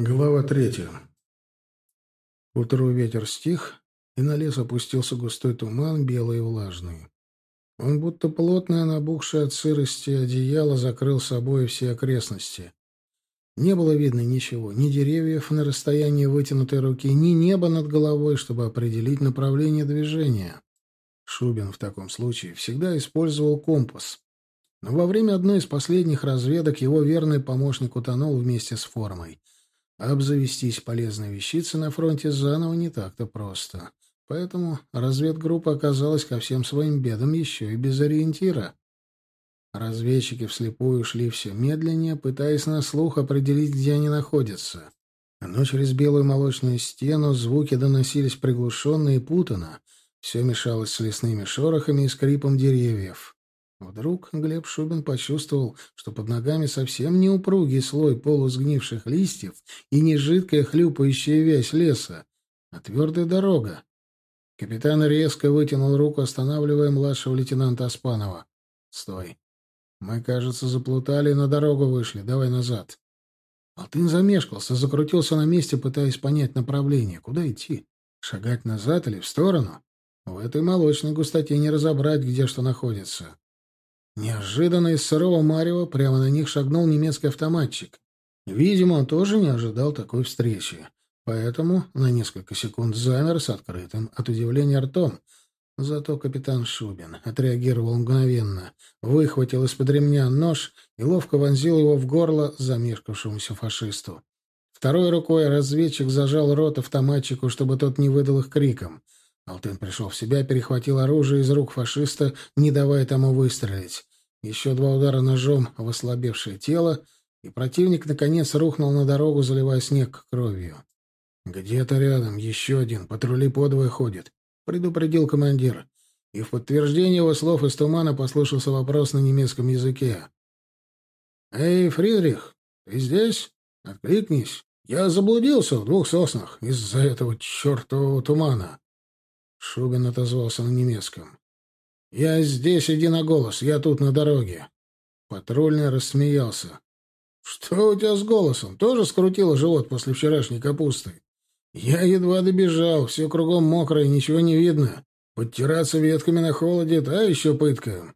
Глава третья. Утру ветер стих, и на лес опустился густой туман, белый и влажный. Он, будто плотное, набухшее от сырости одеяло, закрыл собой все окрестности. Не было видно ничего, ни деревьев на расстоянии вытянутой руки, ни неба над головой, чтобы определить направление движения. Шубин в таком случае всегда использовал компас. Но во время одной из последних разведок его верный помощник утонул вместе с формой — Обзавестись полезной вещицей на фронте заново не так-то просто. Поэтому разведгруппа оказалась ко всем своим бедам еще и без ориентира. Разведчики вслепую шли все медленнее, пытаясь на слух определить, где они находятся. Но через белую молочную стену звуки доносились приглушенно и путано. Все мешалось с лесными шорохами и скрипом деревьев. Вдруг Глеб Шубин почувствовал, что под ногами совсем не упругий слой полусгнивших листьев и не жидкая хлюпающая вязь леса, а твердая дорога. Капитан резко вытянул руку, останавливая младшего лейтенанта Аспанова. «Стой. Мы, кажется, заплутали и на дорогу вышли. Давай назад». Алтын замешкался, закрутился на месте, пытаясь понять направление. Куда идти? Шагать назад или в сторону? В этой молочной густоте не разобрать, где что находится. Неожиданно из сырого марева прямо на них шагнул немецкий автоматчик. Видимо, он тоже не ожидал такой встречи. Поэтому на несколько секунд замер с открытым от удивления ртом. Зато капитан Шубин отреагировал мгновенно, выхватил из-под ремня нож и ловко вонзил его в горло замешкавшемуся фашисту. Второй рукой разведчик зажал рот автоматчику, чтобы тот не выдал их криком. Алтын пришел в себя, перехватил оружие из рук фашиста, не давая тому выстрелить. Еще два удара ножом в ослабевшее тело, и противник, наконец, рухнул на дорогу, заливая снег кровью. «Где-то рядом еще один, патрули подвое ходит», — предупредил командир. И в подтверждение его слов из тумана послышался вопрос на немецком языке. «Эй, Фридрих, ты здесь? Откликнись. Я заблудился в двух соснах из-за этого чертового тумана». Шубин отозвался на немецком. «Я здесь, иди на голос, я тут на дороге». Патрульный рассмеялся. «Что у тебя с голосом? Тоже скрутило живот после вчерашней капусты?» «Я едва добежал, все кругом мокрое, ничего не видно. Подтираться ветками на холоде — та еще пытка.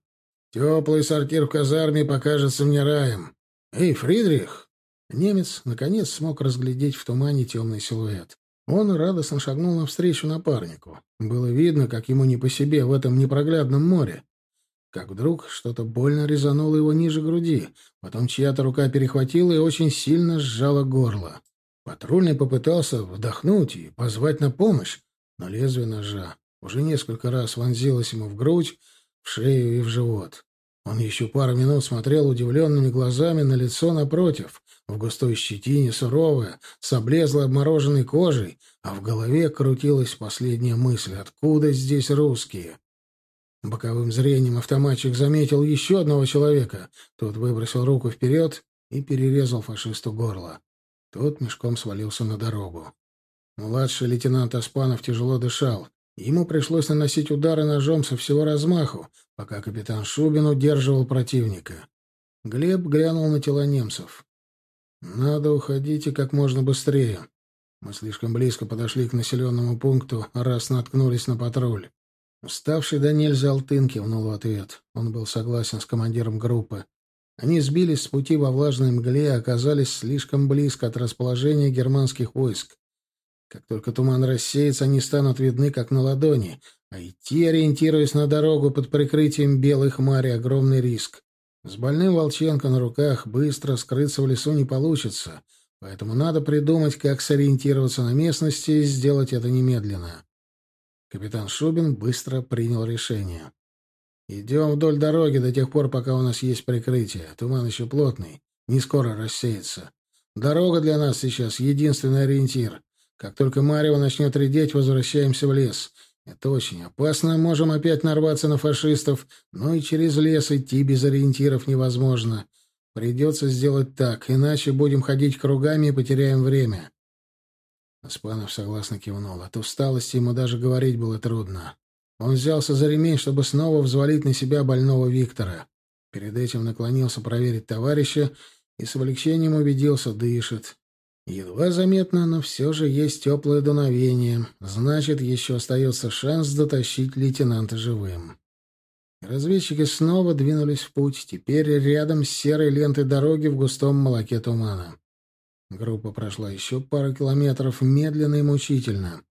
Теплый сортир в казарме покажется мне раем. Эй, Фридрих!» Немец, наконец, смог разглядеть в тумане темный силуэт. Он радостно шагнул навстречу напарнику. Было видно, как ему не по себе в этом непроглядном море. Как вдруг что-то больно резануло его ниже груди, потом чья-то рука перехватила и очень сильно сжала горло. Патрульный попытался вдохнуть и позвать на помощь, но лезвие ножа уже несколько раз вонзилось ему в грудь, в шею и в живот. Он еще пару минут смотрел удивленными глазами на лицо напротив, в густой щетине, суровое, с облезлой обмороженной кожей, а в голове крутилась последняя мысль «Откуда здесь русские?». Боковым зрением автоматчик заметил еще одного человека. Тот выбросил руку вперед и перерезал фашисту горло. Тот мешком свалился на дорогу. Младший лейтенант Аспанов тяжело дышал. Ему пришлось наносить удары ножом со всего размаху, пока капитан Шубин удерживал противника. Глеб глянул на тела немцев. «Надо уходить и как можно быстрее. Мы слишком близко подошли к населенному пункту, раз наткнулись на патруль». Уставший до нельзя Алтын кивнул в ответ. Он был согласен с командиром группы. Они сбились с пути во влажной мгле и оказались слишком близко от расположения германских войск. Как только туман рассеется, они станут видны как на ладони, а идти, ориентируясь на дорогу под прикрытием белой хмари, огромный риск. С больным Волченко на руках быстро скрыться в лесу не получится, поэтому надо придумать, как сориентироваться на местности и сделать это немедленно. Капитан Шубин быстро принял решение. «Идем вдоль дороги до тех пор, пока у нас есть прикрытие. Туман еще плотный, не скоро рассеется. Дорога для нас сейчас — единственный ориентир. Как только Марева начнет редеть, возвращаемся в лес. Это очень опасно, можем опять нарваться на фашистов, но и через лес идти без ориентиров невозможно. Придется сделать так, иначе будем ходить кругами и потеряем время. Аспанов согласно кивнул. От усталости ему даже говорить было трудно. Он взялся за ремень, чтобы снова взвалить на себя больного Виктора. Перед этим наклонился проверить товарища и с облегчением убедился, дышит. Едва заметно, но все же есть теплое дуновение. Значит, еще остается шанс дотащить лейтенанта живым. Разведчики снова двинулись в путь, теперь рядом с серой лентой дороги в густом молоке тумана. Группа прошла еще пару километров медленно и мучительно.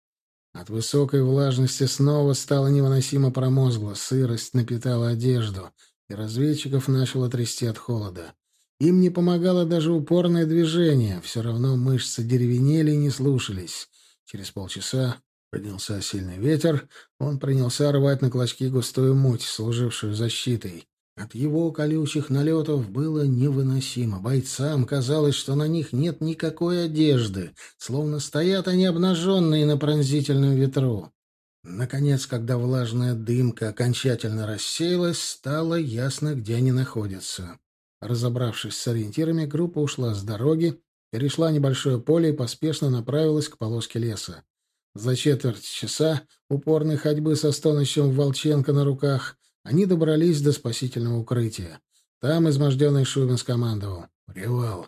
От высокой влажности снова стало невыносимо промозгло, сырость напитала одежду, и разведчиков начало трясти от холода. Им не помогало даже упорное движение, все равно мышцы деревенели и не слушались. Через полчаса поднялся сильный ветер, он принялся рвать на клочки густую муть, служившую защитой. От его колючих налетов было невыносимо. Бойцам казалось, что на них нет никакой одежды, словно стоят они обнаженные на пронзительном ветру. Наконец, когда влажная дымка окончательно рассеялась, стало ясно, где они находятся. Разобравшись с ориентирами, группа ушла с дороги, перешла небольшое поле и поспешно направилась к полоске леса. За четверть часа упорной ходьбы со стонущим Волченко на руках они добрались до спасительного укрытия. Там изможденный Шубин скомандовал. «Привал».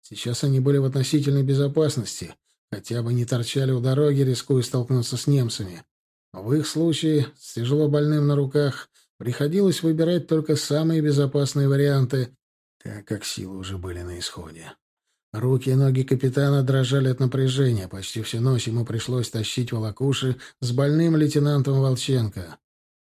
Сейчас они были в относительной безопасности, хотя бы не торчали у дороги, рискуя столкнуться с немцами. В их случае, с тяжело больным на руках, приходилось выбирать только самые безопасные варианты, так как силы уже были на исходе. Руки и ноги капитана дрожали от напряжения. Почти всю ночь ему пришлось тащить волокуши с больным лейтенантом Волченко.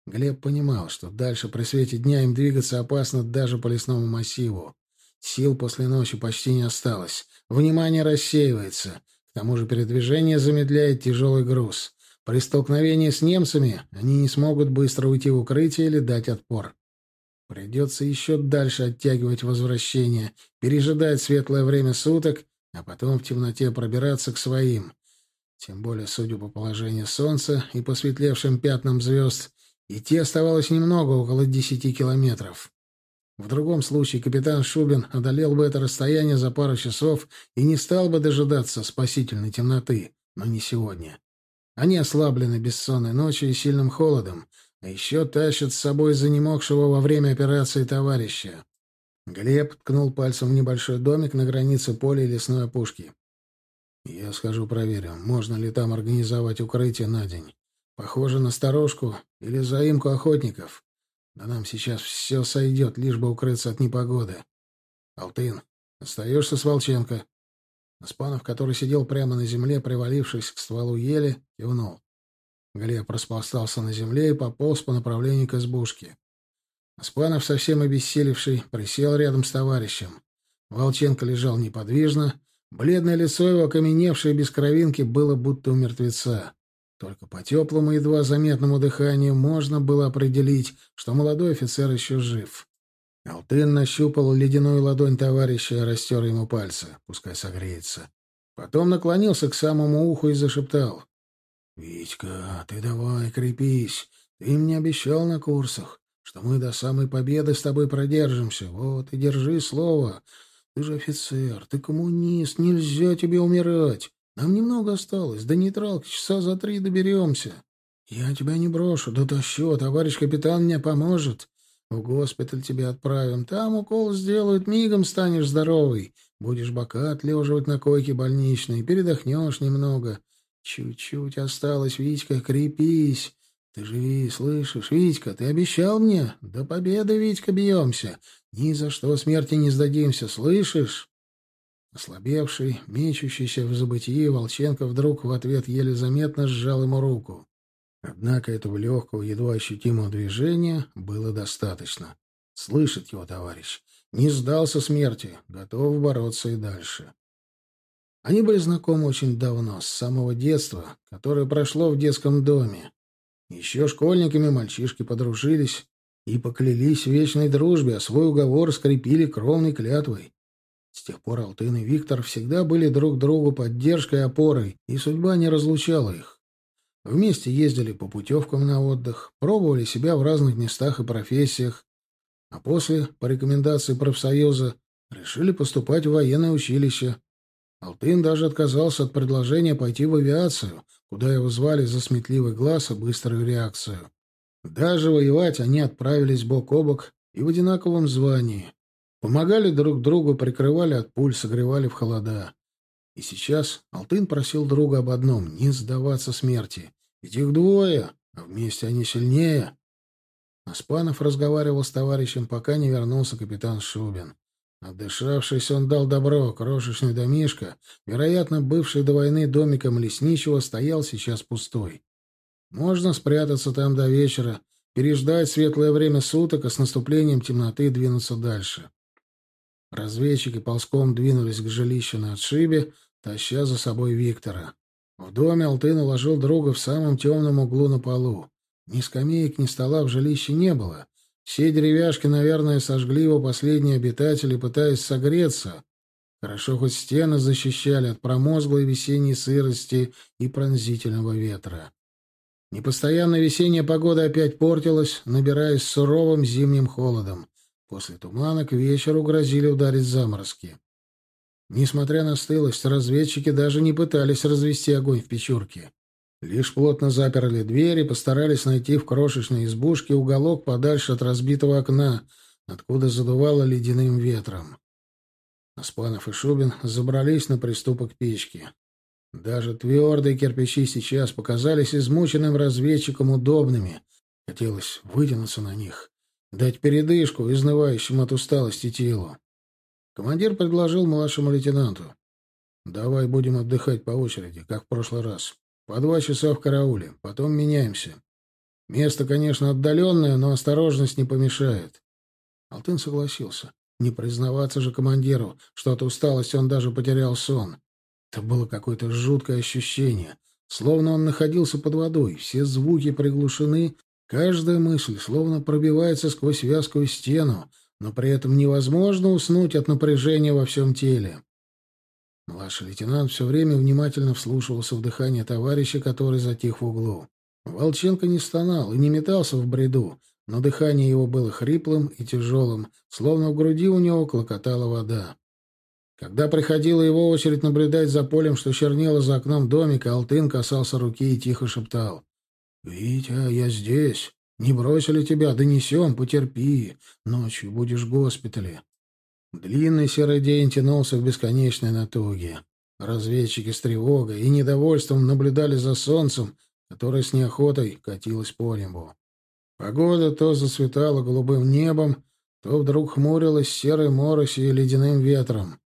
Глеб понимал, что дальше при свете дня им двигаться опасно даже по лесному массиву. Сил после ночи почти не осталось. Внимание рассеивается. К тому же передвижение замедляет тяжелый груз. При столкновении с немцами они не смогут быстро уйти в укрытие или дать отпор. Придется еще дальше оттягивать возвращение, пережидать светлое время суток, а потом в темноте пробираться к своим. Тем более, судя по положению солнца и посветлевшим пятнам звезд, Идти оставалось немного, около десяти километров. В другом случае капитан Шубин одолел бы это расстояние за пару часов и не стал бы дожидаться спасительной темноты, но не сегодня. Они ослаблены бессонной ночью и сильным холодом, а еще тащат с собой занемогшего во время операции товарища. Глеб ткнул пальцем в небольшой домик на границе поля и лесной опушки. «Я схожу проверю, можно ли там организовать укрытие на день. Похоже на сторожку или заимку охотников. Да нам сейчас все сойдет, лишь бы укрыться от непогоды. Алтын, остаешься с Волченко. Аспанов, который сидел прямо на земле, привалившись к стволу ели, кивнул. Глеб распластался на земле и пополз по направлению к избушке. Аспанов, совсем обессилевший, присел рядом с товарищем. Волченко лежал неподвижно. Бледное лицо его, окаменевшее без кровинки, было будто у мертвеца. Только по теплому, едва заметному дыханию можно было определить, что молодой офицер еще жив. Алтын нащупал ледяную ладонь товарища и растер ему пальцы, пускай согреется. Потом наклонился к самому уху и зашептал. — Витька, ты давай, крепись. Ты мне обещал на курсах, что мы до самой победы с тобой продержимся. Вот и держи слово. Ты же офицер, ты коммунист, нельзя тебе умирать. Нам немного осталось. До нейтралки часа за три доберемся. Я тебя не брошу, дотащу. Товарищ капитан мне поможет. В госпиталь тебя отправим. Там укол сделают, мигом станешь здоровый. Будешь бока отлеживать на койке больничной. Передохнешь немного. Чуть-чуть осталось, Витька, крепись. Ты живи, слышишь, Витька, ты обещал мне? До победы, Витька, бьемся. Ни за что смерти не сдадимся, слышишь? Ослабевший, мечущийся в забытии, Волченко вдруг в ответ еле заметно сжал ему руку. Однако этого легкого, едва ощутимого движения было достаточно. Слышит его товарищ. Не сдался смерти, готов бороться и дальше. Они были знакомы очень давно, с самого детства, которое прошло в детском доме. Еще школьниками мальчишки подружились и поклялись в вечной дружбе, а свой уговор скрепили кровной клятвой. С тех пор Алтын и Виктор всегда были друг другу поддержкой и опорой, и судьба не разлучала их. Вместе ездили по путевкам на отдых, пробовали себя в разных местах и профессиях, а после, по рекомендации профсоюза, решили поступать в военное училище. Алтын даже отказался от предложения пойти в авиацию, куда его звали за сметливый глаз и быструю реакцию. Даже воевать они отправились бок о бок и в одинаковом звании. Помогали друг другу, прикрывали от пуль, согревали в холода. И сейчас Алтын просил друга об одном — не сдаваться смерти. Ведь их двое, а вместе они сильнее. Аспанов разговаривал с товарищем, пока не вернулся капитан Шубин. Отдышавшись, он дал добро. Крошечный домишко, вероятно, бывший до войны домиком лесничего, стоял сейчас пустой. Можно спрятаться там до вечера, переждать светлое время суток, а с наступлением темноты двинуться дальше. Разведчики ползком двинулись к жилищу на отшибе, таща за собой Виктора. В доме Алтын уложил друга в самом темном углу на полу. Ни скамеек, ни стола в жилище не было. Все деревяшки, наверное, сожгли его последние обитатели, пытаясь согреться. Хорошо хоть стены защищали от промозглой весенней сырости и пронзительного ветра. Непостоянная весенняя погода опять портилась, набираясь суровым зимним холодом. После тумана к вечеру грозили ударить заморозки. Несмотря на стылость, разведчики даже не пытались развести огонь в печурке. Лишь плотно заперли дверь и постарались найти в крошечной избушке уголок подальше от разбитого окна, откуда задувало ледяным ветром. Аспанов и Шубин забрались на приступок печки. Даже твердые кирпичи сейчас показались измученным разведчикам удобными. Хотелось вытянуться на них, дать передышку изнывающим от усталости телу. Командир предложил младшему лейтенанту. «Давай будем отдыхать по очереди, как в прошлый раз. По два часа в карауле, потом меняемся. Место, конечно, отдаленное, но осторожность не помешает». Алтын согласился. Не признаваться же командиру, что от усталости он даже потерял сон. Это было какое-то жуткое ощущение, словно он находился под водой, все звуки приглушены, каждая мысль словно пробивается сквозь вязкую стену, но при этом невозможно уснуть от напряжения во всем теле. Младший лейтенант все время внимательно вслушивался в дыхание товарища, который затих в углу. Волченко не стонал и не метался в бреду, но дыхание его было хриплым и тяжелым, словно в груди у него клокотала вода. Когда приходила его очередь наблюдать за полем, что чернело за окном домика, Алтын касался руки и тихо шептал. «Витя, я здесь. Не бросили тебя, донесем, потерпи. Ночью будешь в госпитале». Длинный серый день тянулся в бесконечной натуге. Разведчики с тревогой и недовольством наблюдали за солнцем, которое с неохотой катилось по небу. Погода то засветала голубым небом, то вдруг хмурилась серой моросью и ледяным ветром.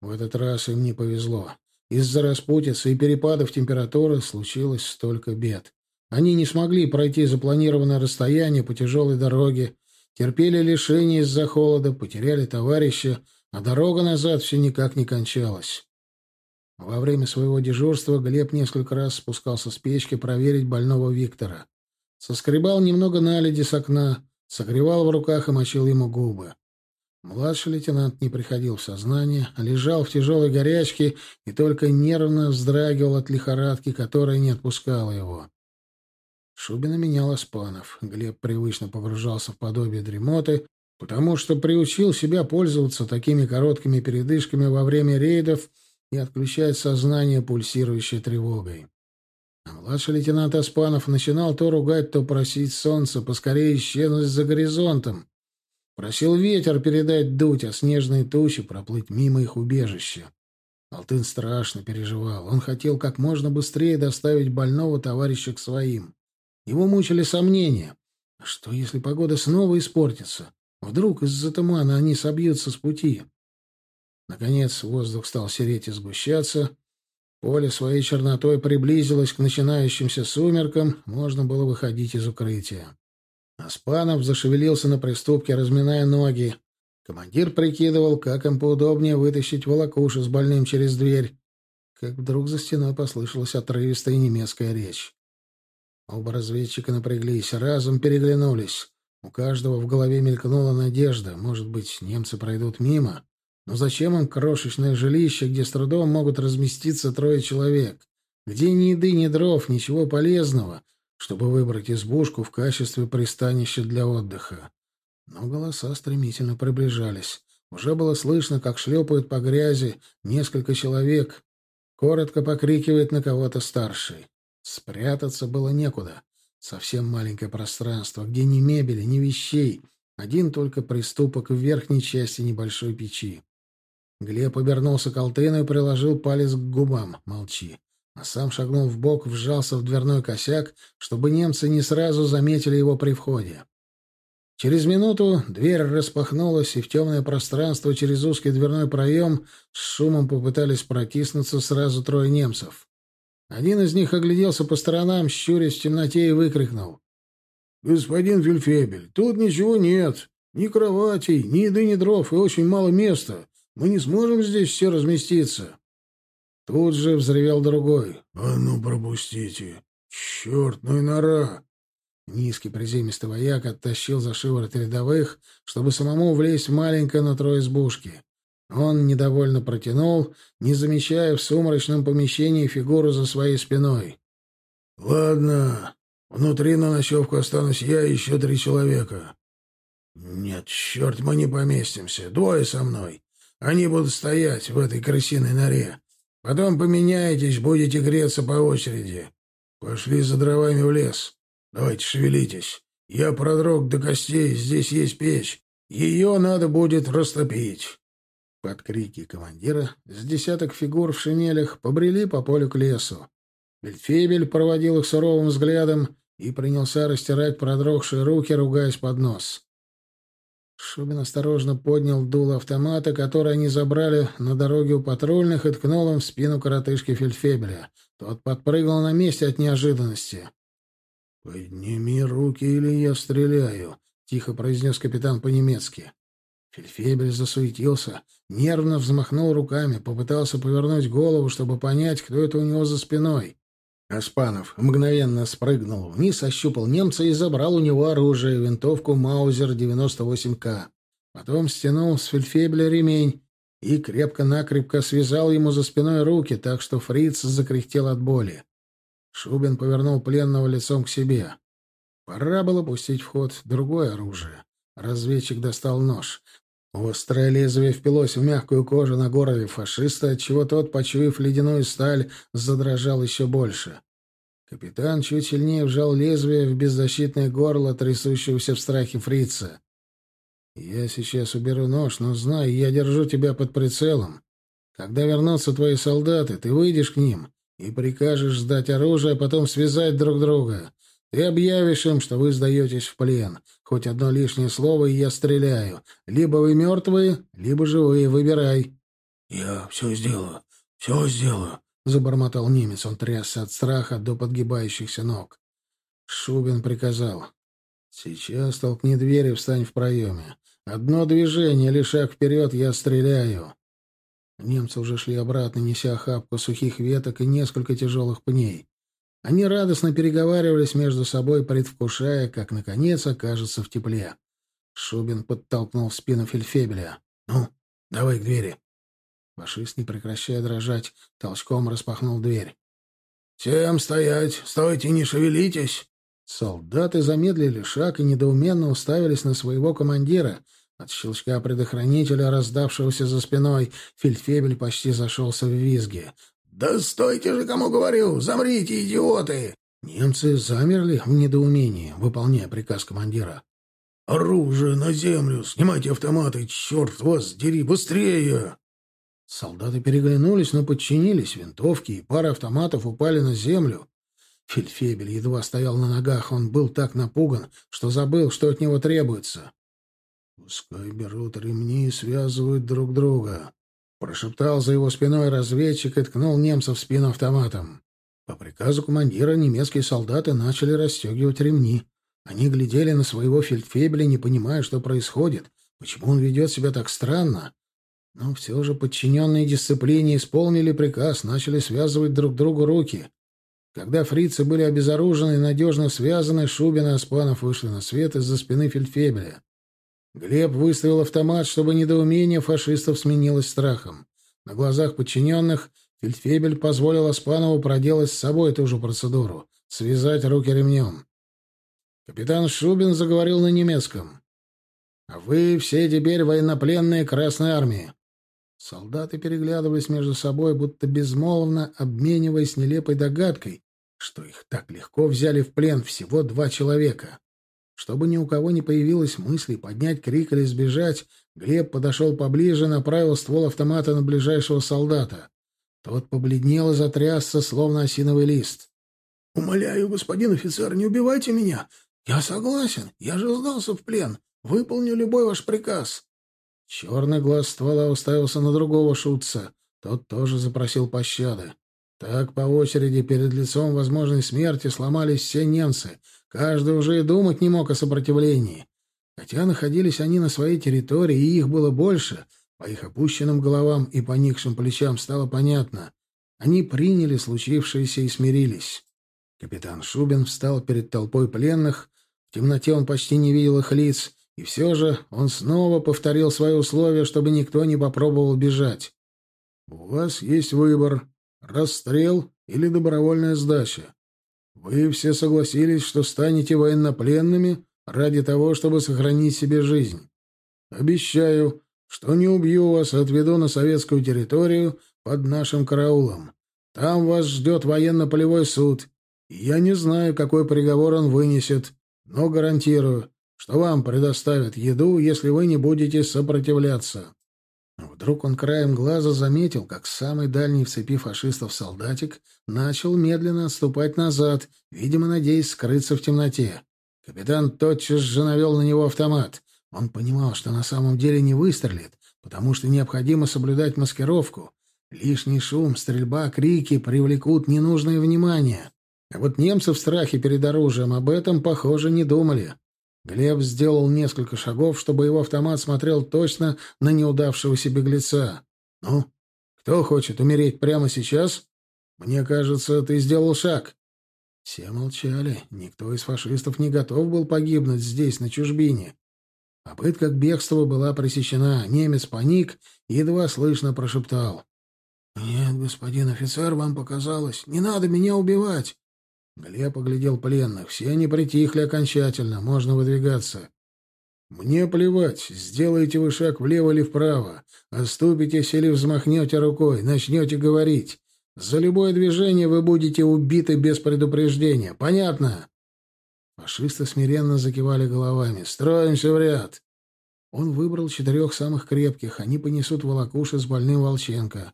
В этот раз им не повезло. Из-за распутицы и перепадов температуры случилось столько бед. Они не смогли пройти запланированное расстояние по тяжелой дороге, терпели лишения из-за холода, потеряли товарища, а дорога назад все никак не кончалась. Во время своего дежурства Глеб несколько раз спускался с печки проверить больного Виктора. Соскребал немного наледи с окна, согревал в руках и мочил ему губы. Младший лейтенант не приходил в сознание, а лежал в тяжелой горячке и только нервно вздрагивал от лихорадки, которая не отпускала его. Шубина менял Аспанов. Глеб привычно погружался в подобие дремоты, потому что приучил себя пользоваться такими короткими передышками во время рейдов и отключать сознание, пульсирующей тревогой. А младший лейтенант Аспанов начинал то ругать, то просить солнце поскорее исчезнуть за горизонтом, Просил ветер передать дуть, а снежные тучи проплыть мимо их убежища. Алтын страшно переживал. Он хотел как можно быстрее доставить больного товарища к своим. Его мучили сомнения. А что, если погода снова испортится? Вдруг из-за тумана они собьются с пути? Наконец воздух стал сереть и сгущаться. Поле своей чернотой приблизилось к начинающимся сумеркам. Можно было выходить из укрытия. Аспанов зашевелился на приступке, разминая ноги. Командир прикидывал, как им поудобнее вытащить волокушу с больным через дверь. Как вдруг за стеной послышалась отрывистая немецкая речь. Оба разведчика напряглись, разом переглянулись. У каждого в голове мелькнула надежда. Может быть, немцы пройдут мимо? Но зачем им крошечное жилище, где с трудом могут разместиться трое человек? Где ни еды, ни дров, ничего полезного, чтобы выбрать избушку в качестве пристанища для отдыха. Но голоса стремительно приближались. Уже было слышно, как шлепают по грязи несколько человек. Коротко покрикивает на кого-то старший. Спрятаться было некуда. Совсем маленькое пространство, где ни мебели, ни вещей. Один только приступок в верхней части небольшой печи. Глеб обернулся к Алтыну и приложил палец к губам. «Молчи». А сам шагнул в бок, вжался в дверной косяк, чтобы немцы не сразу заметили его при входе. Через минуту дверь распахнулась, и в темное пространство через узкий дверной проем с шумом попытались протиснуться сразу трое немцев. Один из них огляделся по сторонам, щурясь в темноте, и выкрикнул. «Господин Фельфебель, тут ничего нет. Ни кроватей, ни еды, ни дров, и очень мало места. Мы не сможем здесь все разместиться». Тут же взревел другой. «А ну, пропустите! Черт, ну и нора!» Низкий приземистый вояк оттащил за шиворот рядовых, чтобы самому влезть в маленькое нутро избушки. Он недовольно протянул, не замечая в сумрачном помещении фигуру за своей спиной. — Ладно, внутри на ночевку останусь я и еще три человека. — Нет, черт, мы не поместимся. Двое со мной. Они будут стоять в этой крысиной норе. Потом поменяетесь, будете греться по очереди. Пошли за дровами в лес. Давайте шевелитесь. Я продрог до костей, здесь есть печь. Ее надо будет растопить. Под крики командира с десяток фигур в шинелях побрели по полю к лесу. Фельдфебель проводил их суровым взглядом и принялся растирать продрогшие руки, ругаясь под нос. Шубин осторожно поднял дуло автомата, который они забрали на дороге у патрульных, и ткнул им в спину коротышки Фельдфебеля. Тот подпрыгнул на месте от неожиданности. «Подними руки, или я стреляю», — тихо произнес капитан по-немецки. Фельдфебель засуетился, нервно взмахнул руками, попытался повернуть голову, чтобы понять, кто это у него за спиной. Аспанов мгновенно спрыгнул вниз, ощупал немца и забрал у него оружие, винтовку «Маузер-98К». Потом стянул с фельдфебеля ремень и крепко-накрепко связал ему за спиной руки, так что фриц закряхтел от боли. Шубин повернул пленного лицом к себе. Пора было пустить в ход другое оружие. Разведчик достал нож. Острое лезвие впилось в мягкую кожу на горле фашиста, отчего тот, почуяв ледяную сталь, задрожал еще больше. Капитан чуть сильнее вжал лезвие в беззащитное горло трясущегося в страхе фрица. «Я сейчас уберу нож, но знай, я держу тебя под прицелом. Когда вернутся твои солдаты, ты выйдешь к ним и прикажешь сдать оружие, а потом связать друг друга. Ты объявишь им, что вы сдаетесь в плен. Хоть одно лишнее слово, и я стреляю. Либо вы мертвые, либо живые. Выбирай. — Я все сделаю, все сделаю, — забормотал немец. Он трясся от страха до подгибающихся ног. Шубин приказал. — Сейчас толкни дверь и встань в проеме. Одно движение, или шаг вперед, я стреляю. Немцы уже шли обратно, неся охапку сухих веток и несколько тяжелых пней. Они радостно переговаривались между собой, предвкушая, как, наконец, окажется в тепле. Шубин подтолкнул в спину Фельдфебеля. «Ну, давай к двери». Фашист, не прекращая дрожать, толчком распахнул дверь. «Всем стоять! Стойте, не шевелитесь!» Солдаты замедлили шаг и недоуменно уставились на своего командира. От щелчка предохранителя, раздавшегося за спиной, Фельдфебель почти зашелся в визге. «Да стойте же, кому говорю! Замрите, идиоты!» Немцы замерли в недоумении, выполняя приказ командира. «Оружие на землю! Снимайте автоматы! Черт вас, дери, быстрее!» Солдаты переглянулись, но подчинились. Винтовки и пара автоматов упали на землю. Фельдфебель едва стоял на ногах. Он был так напуган, что забыл, что от него требуется. «Пускай берут ремни и связывают друг друга. Прошептал за его спиной разведчик и ткнул немца в спину автоматом. По приказу командира немецкие солдаты начали расстегивать ремни. Они глядели на своего фельдфебеля, не понимая, что происходит, почему он ведет себя так странно. Но все же подчиненные дисциплине исполнили приказ, начали связывать друг другу руки. Когда фрицы были обезоружены и надежно связаны, Шубин и Аспанов вышли на свет из-за спины фельдфебеля. Глеб выставил автомат, чтобы недоумение фашистов сменилось страхом. На глазах подчиненных Фельдфебель позволил Аспанову проделать с собой ту же процедуру — связать руки ремнем. Капитан Шубин заговорил на немецком. «А вы все теперь военнопленные Красной Армии». Солдаты переглядывались между собой, будто безмолвно обмениваясь нелепой догадкой, что их так легко взяли в плен всего два человека. Чтобы ни у кого не появилось мысли поднять крик или сбежать, Глеб подошел поближе, направил ствол автомата на ближайшего солдата. Тот побледнел и затрясся, словно осиновый лист. «Умоляю, господин офицер, не убивайте меня. Я согласен. Я же сдался в плен. Выполню любой ваш приказ». Черный глаз ствола уставился на другого шутца. Тот тоже запросил пощады. Так по очереди перед лицом возможной смерти сломались все немцы. Каждый уже и думать не мог о сопротивлении. Хотя находились они на своей территории, и их было больше, по их опущенным головам и поникшим плечам стало понятно. Они приняли случившееся и смирились. Капитан Шубин встал перед толпой пленных. В темноте он почти не видел их лиц, и все же он снова повторил свои условия, чтобы никто не попробовал бежать. «У вас есть выбор — расстрел или добровольная сдача. Вы все согласились, что станете военнопленными ради того, чтобы сохранить себе жизнь. Обещаю, что не убью вас, а отведу на советскую территорию под нашим караулом. Там вас ждет военно-полевой суд, я не знаю, какой приговор он вынесет, но гарантирую, что вам предоставят еду, если вы не будете сопротивляться». Вдруг он краем глаза заметил, как самый дальний в цепи фашистов солдатик начал медленно отступать назад, видимо, надеясь скрыться в темноте. Капитан тотчас же навел на него автомат. Он понимал, что на самом деле не выстрелит, потому что необходимо соблюдать маскировку. Лишний шум, стрельба, крики привлекут ненужное внимание. А вот немцы в страхе перед оружием об этом, похоже, не думали. Глеб сделал несколько шагов, чтобы его автомат смотрел точно на неудавшегося беглеца. «Ну, кто хочет умереть прямо сейчас? Мне кажется, ты сделал шаг». Все молчали. Никто из фашистов не готов был погибнуть здесь, на чужбине. Попытка к бегству была пресечена. Немец паник и едва слышно прошептал. «Нет, господин офицер, вам показалось. Не надо меня убивать!» Глеб оглядел пленных. Все они притихли окончательно. Можно выдвигаться. «Мне плевать, сделаете вы шаг влево или вправо. Оступитесь или взмахнете рукой, начнете говорить. За любое движение вы будете убиты без предупреждения. Понятно?» Фашисты смиренно закивали головами. «Строимся в ряд!» Он выбрал четырех самых крепких. Они понесут волокуши с больным Волченко.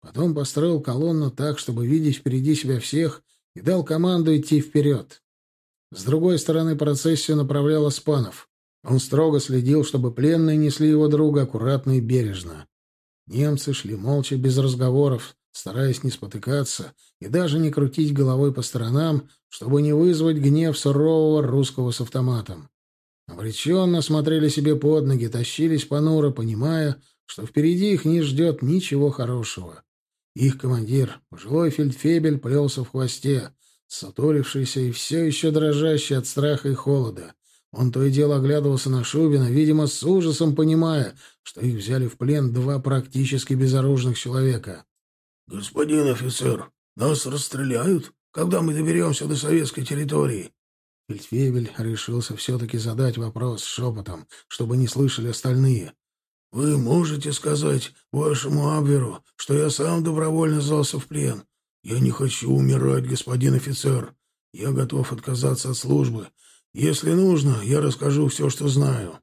Потом построил колонну так, чтобы видеть впереди себя всех, и дал команду идти вперед. С другой стороны процессию направлял Спанов. Он строго следил, чтобы пленные несли его друга аккуратно и бережно. Немцы шли молча, без разговоров, стараясь не спотыкаться и даже не крутить головой по сторонам, чтобы не вызвать гнев сурового русского с автоматом. Обреченно смотрели себе под ноги, тащились понуро, понимая, что впереди их не ждет ничего хорошего. Их командир, пожилой фельдфебель, плелся в хвосте, сутулившийся и все еще дрожащий от страха и холода. Он то и дело оглядывался на Шубина, видимо, с ужасом понимая, что их взяли в плен два практически безоружных человека. «Господин офицер, нас расстреляют, когда мы доберемся до советской территории?» Фельдфебель решился все-таки задать вопрос шепотом, чтобы не слышали остальные. «Вы можете сказать вашему Абверу, что я сам добровольно сдался в плен? Я не хочу умирать, господин офицер. Я готов отказаться от службы. Если нужно, я расскажу все, что знаю».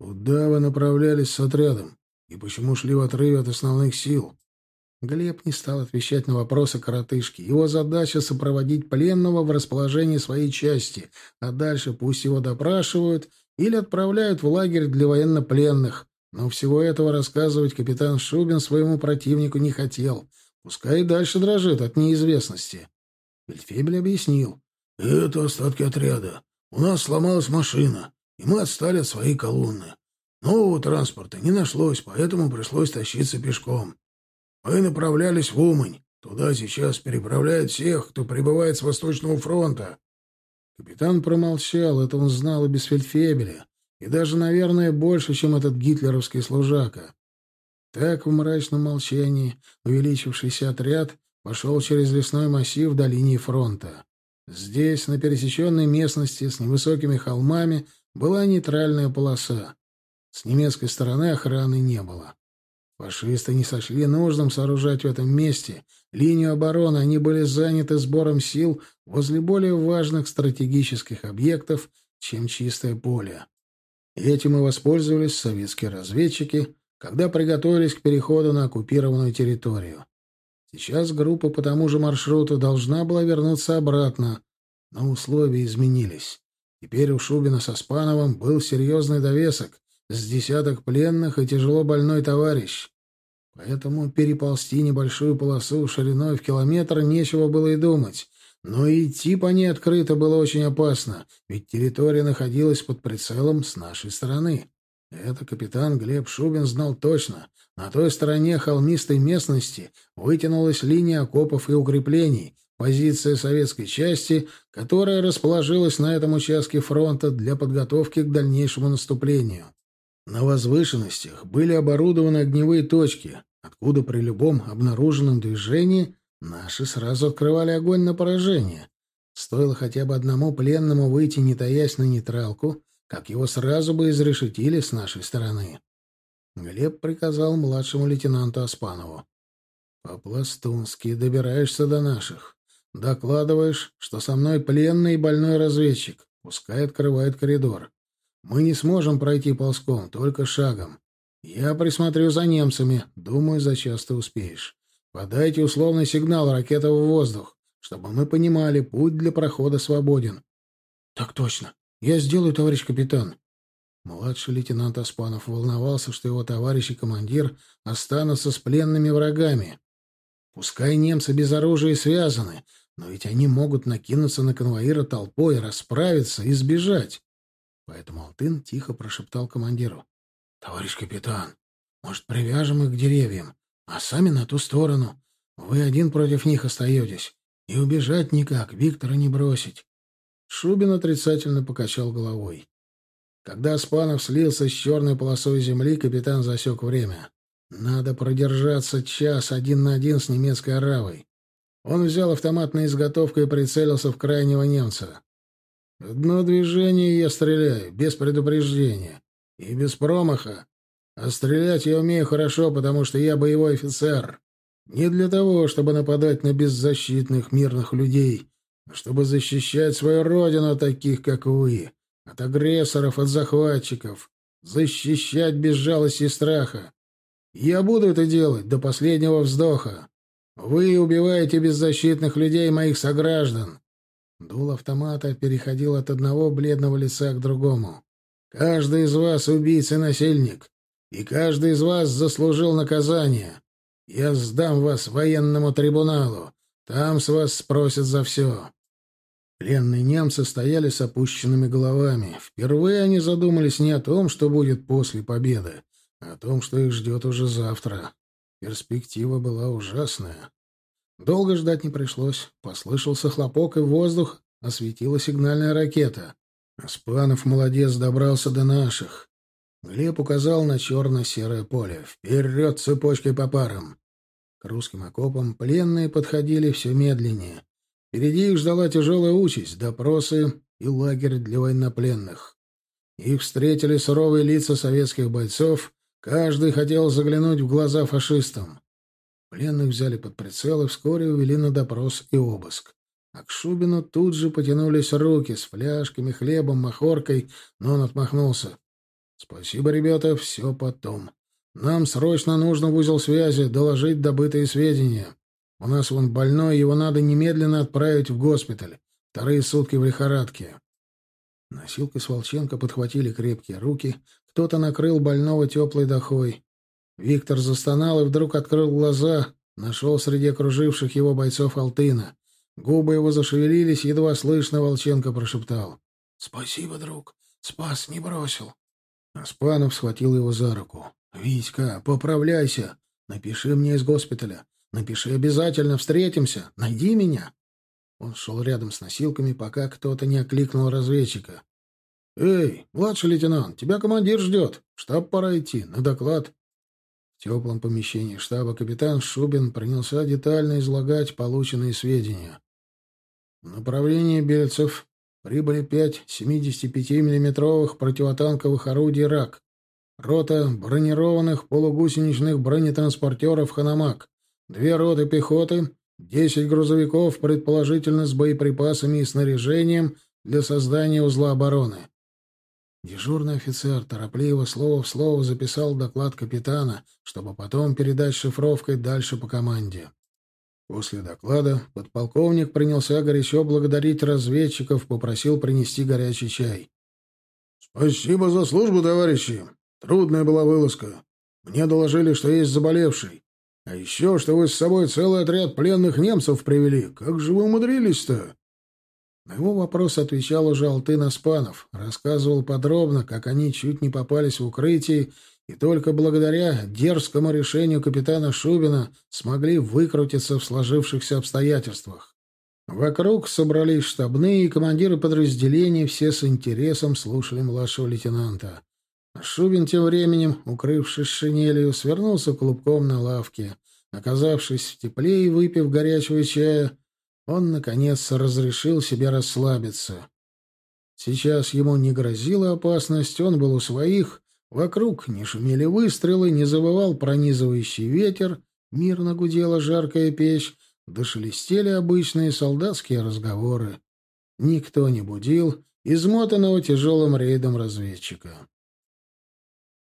«Куда вы направлялись с отрядом? И почему шли в отрыве от основных сил?» Глеб не стал отвечать на вопросы коротышки. Его задача — сопроводить пленного в расположении своей части, а дальше пусть его допрашивают или отправляют в лагерь для военнопленных. Но всего этого рассказывать капитан Шубин своему противнику не хотел. Пускай и дальше дрожит от неизвестности. Фельдфебель объяснил. «Это остатки отряда. У нас сломалась машина, и мы отстали от своей колонны. Нового транспорта не нашлось, поэтому пришлось тащиться пешком. Мы направлялись в Умань. Туда сейчас переправляют всех, кто прибывает с Восточного фронта. Капитан промолчал, это он знал и без фельдфебеля, и даже, наверное, больше, чем этот гитлеровский служака. Так в мрачном молчании увеличившийся отряд пошел через лесной массив до линии фронта. Здесь, на пересеченной местности с невысокими холмами, была нейтральная полоса. С немецкой стороны охраны не было. Фашисты не сочли нужным сооружать в этом месте линию обороны, они были заняты сбором сил возле более важных стратегических объектов, чем чистое поле. Этим и воспользовались советские разведчики, когда приготовились к переходу на оккупированную территорию. Сейчас группа по тому же маршруту должна была вернуться обратно, но условия изменились. Теперь у Шубина со Спановым был серьезный довесок, с десяток пленных и тяжело больной товарищ. Поэтому переползти небольшую полосу шириной в километр нечего было и думать. Но идти по ней открыто было очень опасно, ведь территория находилась под прицелом с нашей стороны. Это капитан Глеб Шубин знал точно. На той стороне холмистой местности вытянулась линия окопов и укреплений, позиция советской части, которая расположилась на этом участке фронта для подготовки к дальнейшему наступлению. На возвышенностях были оборудованы огневые точки, откуда при любом обнаруженном движении наши сразу открывали огонь на поражение. Стоило хотя бы одному пленному выйти, не таясь на нейтралку, как его сразу бы изрешетили с нашей стороны. Глеб приказал младшему лейтенанту Аспанову. «По-пластунски добираешься до наших. Докладываешь, что со мной пленный и больной разведчик. Пускай открывает коридор. Мы не сможем пройти ползком, только шагом. Я присмотрю за немцами. Думаю, за час ты успеешь. Подайте условный сигнал ракета в воздух, чтобы мы понимали, путь для прохода свободен. — Так точно. Я сделаю, товарищ капитан. Младший лейтенант Аспанов волновался, что его товарищ и командир останутся с пленными врагами. Пускай немцы без оружия связаны, но ведь они могут накинуться на конвоира толпой, расправиться и сбежать. Поэтому Алтын тихо прошептал командиру. — Товарищ капитан, может, привяжем их к деревьям, а сами на ту сторону? Вы один против них остаетесь. И убежать никак, Виктора не бросить. Шубин отрицательно покачал головой. Когда Спанов слился с черной полосой земли, капитан засек время. Надо продержаться час один на один с немецкой оравой. Он взял автомат на изготовку и прицелился в крайнего немца. Одно движение я стреляю, без предупреждения. И без промаха. А стрелять я умею хорошо, потому что я боевой офицер. Не для того, чтобы нападать на беззащитных мирных людей, чтобы защищать свою родину от таких, как вы, от агрессоров, от захватчиков, защищать без жалости и страха. Я буду это делать до последнего вздоха. Вы убиваете беззащитных людей, моих сограждан. Дул автомата переходил от одного бледного лица к другому. Каждый из вас убийца и каждый из вас заслужил наказание. Я сдам вас военному трибуналу. Там с вас спросят за все. Пленные немцы стояли с опущенными головами. Впервые они задумались не о том, что будет после победы, а о том, что их ждет уже завтра. Перспектива была ужасная. Долго ждать не пришлось. Послышался хлопок, и воздух осветила сигнальная ракета. Аспанов молодец добрался до наших. Глеб указал на черно-серое поле. «Вперед цепочкой по парам!» К русским окопам пленные подходили все медленнее. Впереди их ждала тяжелая участь, допросы и лагерь для военнопленных. Их встретили суровые лица советских бойцов, каждый хотел заглянуть в глаза фашистам. Пленных взяли под прицел и вскоре увели на допрос и обыск. А к Шубину тут же потянулись руки с фляжками, хлебом, махоркой, но он отмахнулся. «Спасибо, ребята, все потом. Нам срочно нужно в узел связи доложить добытые сведения. У нас вон больной, его надо немедленно отправить в госпиталь. Вторые сутки в лихорадке. Носилка с Волченко подхватили крепкие руки. Кто-то накрыл больного теплой дохой. Виктор застонал и вдруг открыл глаза. Нашел среди окруживших его бойцов Алтына. Губы его зашевелились, едва слышно Волченко прошептал. — Спасибо, друг. Спас, не бросил. Аспанов схватил его за руку. — Витька, поправляйся. Напиши мне из госпиталя. Напиши обязательно, встретимся. Найди меня. Он шел рядом с носилками, пока кто-то не окликнул разведчика. «Эй, младший лейтенант, тебя командир ждет. штаб пора идти, на доклад». В теплом помещении штаба капитан Шубин принялся детально излагать полученные сведения. В направлении Бельцев прибыли пять 75-миллиметровых противотанковых орудий «Рак», рота бронированных полугусеничных бронетранспортеров «Ханамак», две роты пехоты, десять грузовиков, предположительно с боеприпасами и снаряжением для создания узла обороны. Дежурный офицер торопливо слово в слово записал доклад капитана, чтобы потом передать шифровкой дальше по команде. После доклада подполковник принялся горячо благодарить разведчиков, попросил принести горячий чай. «Спасибо за службу, товарищи. Трудная была вылазка. Мне доложили, что есть заболевший. А еще, что вы с собой целый отряд пленных немцев привели. Как же вы умудрились-то?» На его вопрос отвечал уже Алтын Аспанов. Рассказывал подробно, как они чуть не попались в укрытие, и только благодаря дерзкому решению капитана Шубина смогли выкрутиться в сложившихся обстоятельствах. Вокруг собрались штабные и командиры подразделений, все с интересом слушали младшего лейтенанта. Шубин тем временем, укрывшись шинелью, свернулся клубком на лавке. Оказавшись в тепле и выпив горячего чая, он, наконец, разрешил себе расслабиться. Сейчас ему не грозила опасность, он был у своих, вокруг не шумели выстрелы, не завывал пронизывающий ветер, мирно гудела жаркая печь, да шелестели обычные солдатские разговоры. Никто не будил измотанного тяжелым рейдом разведчика.